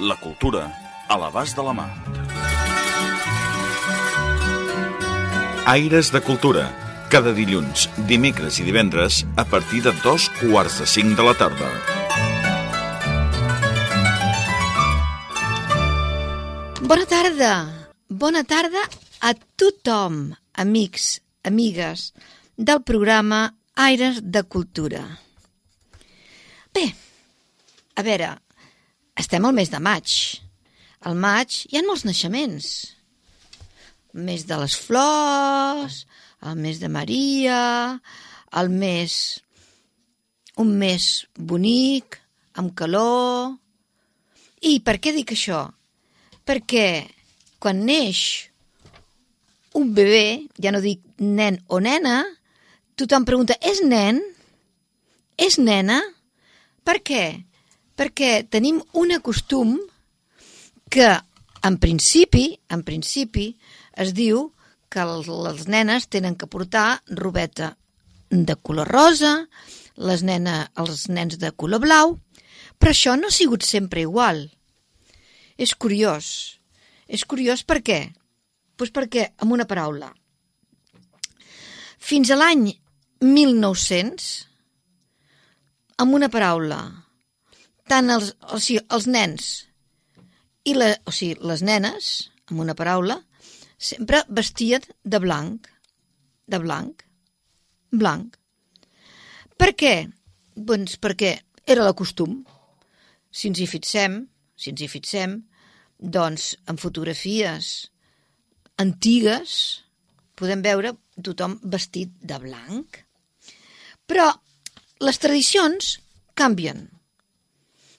La cultura a l'abast de la mà. Aires de Cultura. Cada dilluns, dimecres i divendres a partir de dos quarts de cinc de la tarda. Bona tarda, bona tarda a tothom, amics, amigues del programa Aires de Cultura. Bé, a veure, estem al mes de maig. Al maig hi ha molts naixements. El mes de les flors, el mes de Maria, el mes... un mes bonic, amb calor... I per què dic això? Perquè quan neix un bebè, ja no dic nen o nena, tothom pregunta, és nen? És nena? Per què? Perquè tenim un costum que, en principi, en principi, es diu que les nenes tenen que portar robeta de color rosa, les nena, els nens de color blau, però això no ha sigut sempre igual. És curiós. És curiós per què? Pues perquè, amb una paraula, fins a l'any 1900, amb una paraula, tant els, o sigui, els nens i la, o sigui, les nenes, amb una paraula, sempre vestien de blanc, de blanc, blanc. Per què? Doncs perquè era la costum. Si ens hi fixem, si ens hi fixem, doncs en fotografies antigues podem veure tothom vestit de blanc. Però les tradicions canvien.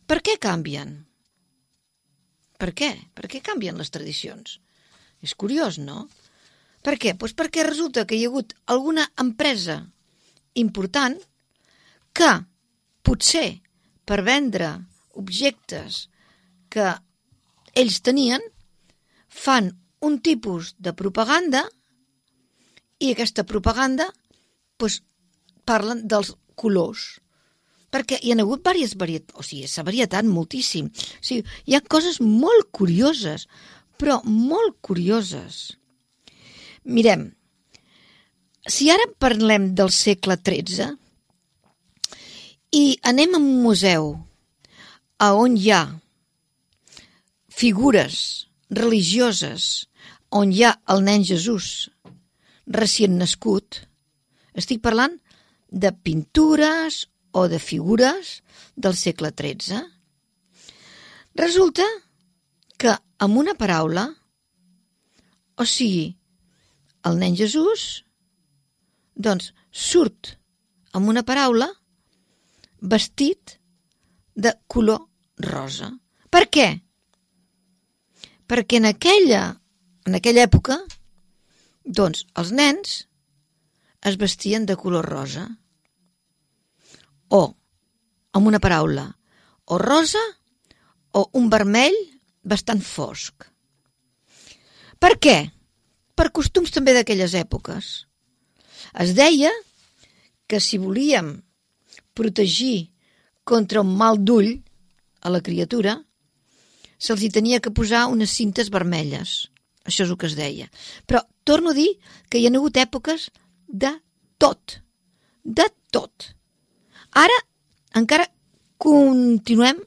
Per què canvien? Per què? Per què canvien les tradicions? És curiós, no? Per què? Pues perquè resulta que hi ha hagut alguna empresa important que potser per vendre objectes que ells tenien, fan un tipus de propaganda i aquesta propaganda pues, parlen dels colors perquè hi ha hagut diverses varietats, o sigui, s'ha varietat moltíssim. O sigui, hi ha coses molt curioses, però molt curioses. Mirem, si ara parlem del segle XIII i anem a un museu a on hi ha figures religioses, on hi ha el nen Jesús recient nascut, estic parlant de pintures o de figures del segle XIII. Resulta que amb una paraula, o sigui, el nen Jesús, doncs surt amb una paraula vestit de color rosa. Per què? Perquè en aquella, en aquella època, doncs els nens es vestien de color rosa o, amb una paraula, o rosa o un vermell bastant fosc. Per què? Per costums també d'aquelles èpoques. Es deia que si volíem protegir contra un mal d'ull a la criatura, se'ls hi tenia que posar unes cintes vermelles. Això és el que es deia. Però torno a dir que hi ha hagut èpoques de tot. De tot. Ara encara continuem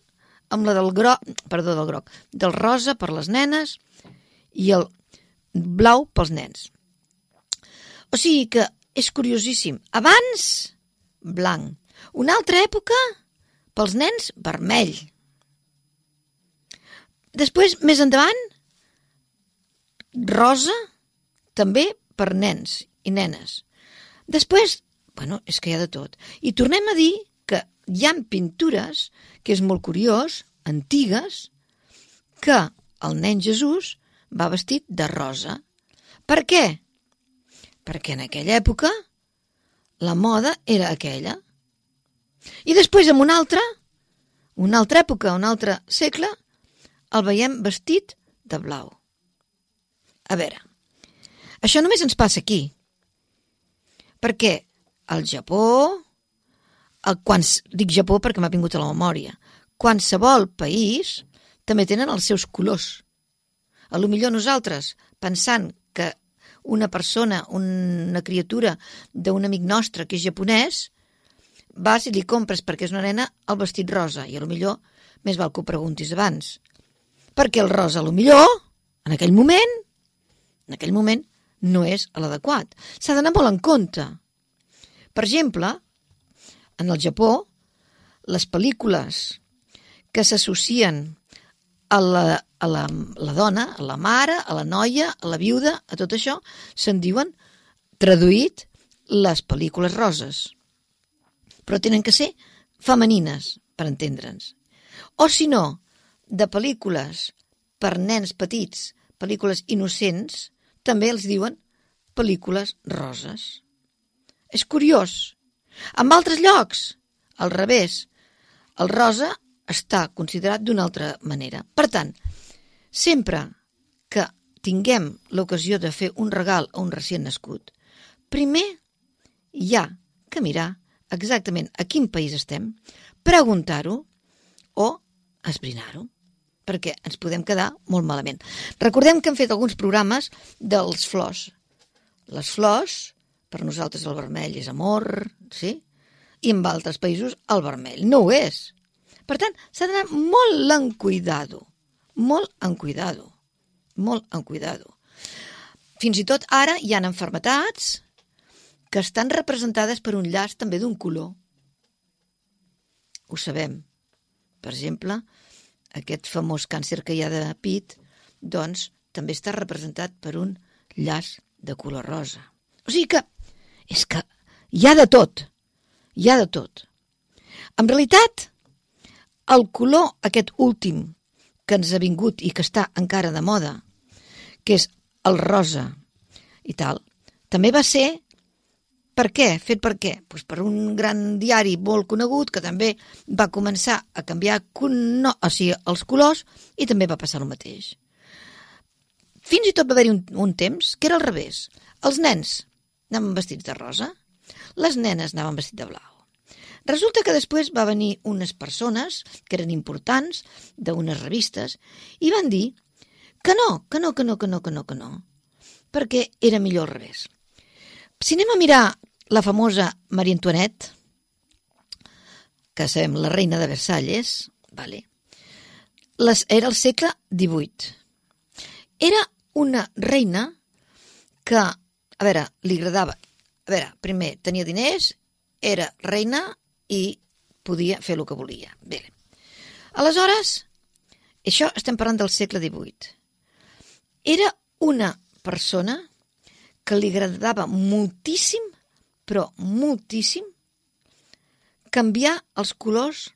amb la del groc, perdó, del groc, del rosa per les nenes i el blau pels nens. O sigui que és curiosíssim. Abans, blanc. Una altra època, pels nens, vermell. Després, més endavant, rosa, també per nens i nenes. Després, bueno, és que hi ha de tot. I tornem a dir que hi ha pintures, que és molt curiós, antigues, que el nen Jesús va vestit de rosa. Per què? Perquè en aquella època la moda era aquella. I després, en una altra, una altra època, un altre segle, el veiem vestit de blau. A veure, això només ens passa aquí. Perquè al Japó, el, quan, dic Japó perquè m'ha vingut a la memòria, qualsevol país també tenen els seus colors. A lo millor nosaltres, pensant que una persona, una criatura d'un amic nostre que és japonès, vas i li compres perquè és una nena el vestit rosa i a lo millor més val que ho preguntis abans. Perquè el rosa, a lo millor, en aquell moment, en aquell moment, no és l'adequat. S'ha d'anar molt en compte. Per exemple, en el Japó, les pel·lícules que s'associen a, la, a la, la dona, a la mare, a la noia, a la viuda, a tot això, se'n diuen, traduït, les pel·lícules roses. Però tenen que ser femenines, per entendre'ns. O si no, de pel·lícules per nens petits, pel·lícules innocents, també els diuen pel·lícules roses. És curiós. En altres llocs, al revés, el rosa està considerat d'una altra manera. Per tant, sempre que tinguem l'ocasió de fer un regal a un recient nascut, primer hi ha que mirar exactament a quin país estem, preguntar-ho o esbrinar-ho perquè ens podem quedar molt malament. Recordem que hem fet alguns programes dels flors. Les flors, per nosaltres el vermell és amor, sí? I en altres països el vermell no ho és. Per tant, s'ha d'anar molt en cuidado, molt en cuidado, molt en cuidado. Fins i tot ara hi han enfermetats que estan representades per un llaç també d'un color. Ho sabem. Per exemple, aquest famós càncer que hi ha de pit, doncs també està representat per un llaç de color rosa. O sigui que és que hi ha de tot, hi ha de tot. En realitat, el color aquest últim que ens ha vingut i que està encara de moda, que és el rosa i tal, també va ser per què? Fet per què? Pues per un gran diari molt conegut que també va començar a canviar no, o sigui, els colors i també va passar el mateix. Fins i tot va haver-hi un, un temps que era al revés. Els nens anaven vestits de rosa, les nenes anaven vestits de blau. Resulta que després va venir unes persones que eren importants d'unes revistes i van dir que no, que no, que no, que no, que no, que no, perquè era millor al revés. Si anem a mirar la famosa Maria Antoinette, que sabem la reina de Versalles, vale, les, era el segle XVIII. Era una reina que, a veure, li agradava, a veure, primer, tenia diners, era reina i podia fer el que volia. Bé. Aleshores, això estem parlant del segle XVIII. Era una persona que li agradava moltíssim, però moltíssim, canviar els colors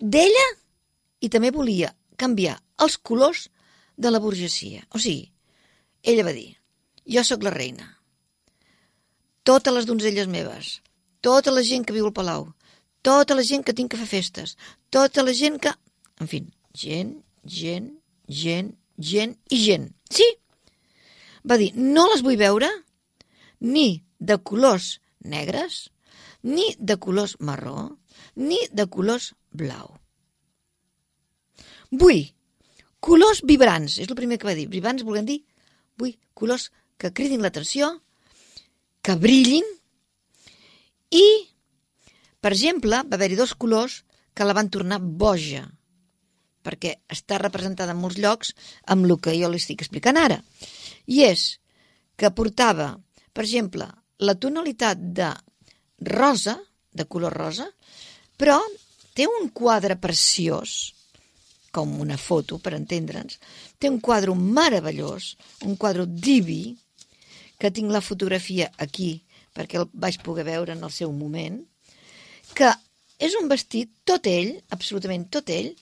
d'ella i també volia canviar els colors de la burgesia. O sigui, ella va dir, jo sóc la reina, totes les donzelles meves, tota la gent que viu al Palau, tota la gent que tinc que fer festes, tota la gent que... En fi, gent, gent, gent, gent i gent. Sí! Va dir, no les vull veure ni de colors negres, ni de colors marró, ni de colors blau. Vull colors vibrants, és el primer que va dir. Vibrants volem dir, vull colors que cridin l'atenció, que brillin, i, per exemple, va haver-hi dos colors que la van tornar boja, perquè està representada en molts llocs amb el que jo li estic explicant ara. I és que portava, per exemple, la tonalitat de rosa, de color rosa, però té un quadre preciós, com una foto, per entendre'ns, té un quadre meravellós, un quadre diví, que tinc la fotografia aquí, perquè el vaig poder veure en el seu moment, que és un vestit, tot ell, absolutament tot ell,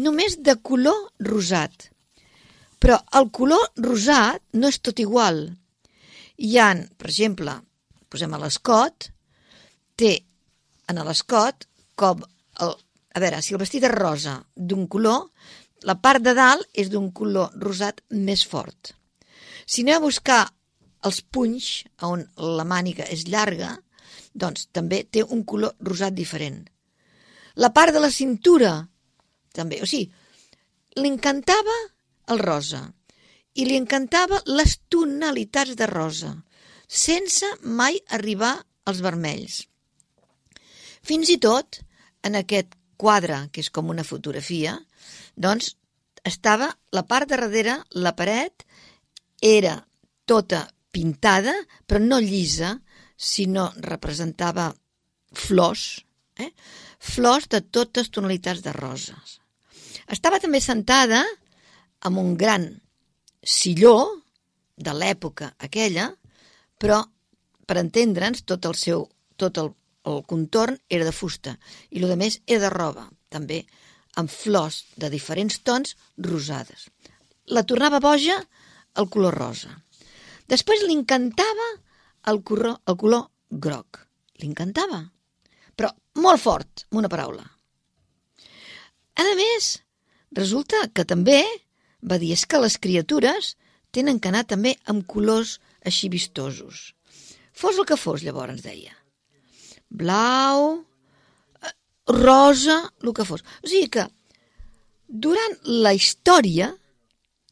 només de color rosat. Però el color rosat no és tot igual. Hi ha, per exemple, posem a l'escot, té en l'escot com el, a veure, si el vestit és rosa d'un color, la part de dalt és d'un color rosat més fort. Si anem a buscar els punys, on la màniga és llarga, doncs també té un color rosat diferent. La part de la cintura, també. O sigui, li encantava el rosa i li encantava les tonalitats de rosa, sense mai arribar als vermells. Fins i tot, en aquest quadre, que és com una fotografia, doncs estava la part de darrere, la paret, era tota pintada, però no llisa, sinó representava flors, eh? flors de totes tonalitats de roses. Estava també sentada amb un gran silló de l'època aquella, però, per entendre'ns, tot el seu tot el, el contorn era de fusta i el més era de roba, també amb flors de diferents tons rosades. La tornava boja el color rosa. Després li encantava el, color, el color groc. Li encantava, però molt fort, amb una paraula. A més, resulta que també va dir és que les criatures tenen que anar també amb colors així vistosos. Fos el que fos, llavors, deia. Blau, eh, rosa, el que fos. O sigui que, durant la història,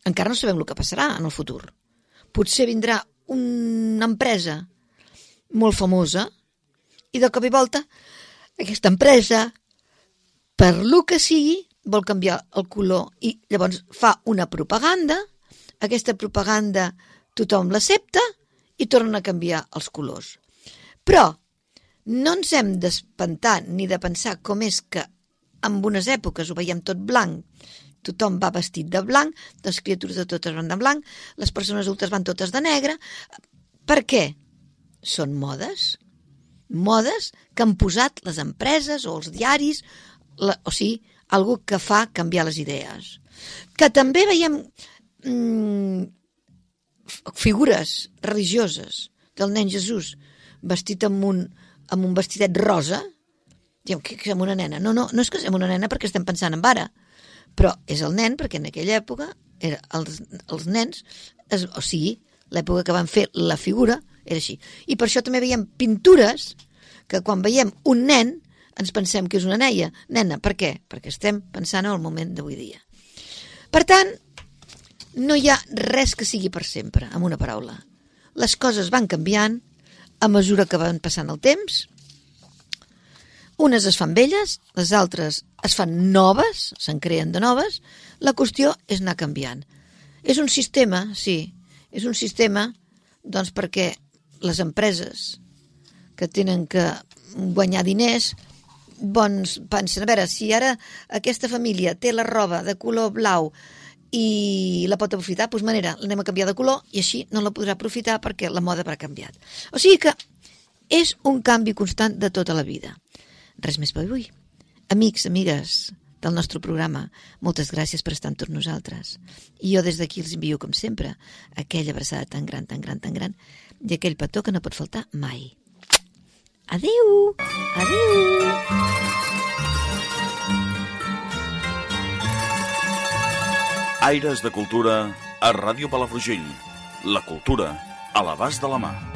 encara no sabem el que passarà en el futur. Potser vindrà una empresa molt famosa i de cop i volta aquesta empresa, per lo que sigui, vol canviar el color i llavors fa una propaganda, aquesta propaganda tothom l'accepta i tornen a canviar els colors. Però no ens hem d'espantar ni de pensar com és que en unes èpoques ho veiem tot blanc, tothom va vestit de blanc, les criatures de totes van de blanc, les persones adultes van totes de negre. Per què? Són modes. Modes que han posat les empreses o els diaris, la, o sigui, algú que fa canviar les idees. Que també veiem mm, figures religioses del nen Jesús vestit amb un, amb un vestidet rosa, diem que és una nena. No, no, no és que és una nena perquè estem pensant en ara, però és el nen perquè en aquella època era els, els nens, es, o sigui, l'època que van fer la figura era així. I per això també veiem pintures que quan veiem un nen ens pensem que és una neia. Nena, per què? Perquè estem pensant en el moment d'avui dia. Per tant, no hi ha res que sigui per sempre, amb una paraula. Les coses van canviant a mesura que van passant el temps. Unes es fan velles, les altres es fan noves, se'n creen de noves. La qüestió és anar canviant. És un sistema, sí, és un sistema doncs perquè les empreses que tenen que guanyar diners bons pensen, a veure, si ara aquesta família té la roba de color blau i la pot aprofitar, doncs manera, l'anem a canviar de color i així no la podrà aprofitar perquè la moda haurà canviat. O sigui que és un canvi constant de tota la vida. Res més per avui. Amics, amigues del nostre programa, moltes gràcies per estar amb nosaltres. I jo des d'aquí els envio, com sempre, aquella abraçada tan gran, tan gran, tan gran, i aquell petó que no pot faltar mai. Adéu! Adéu! Aires de Cultura a Ràdio Palafrugell. La cultura a l'abast de la mà.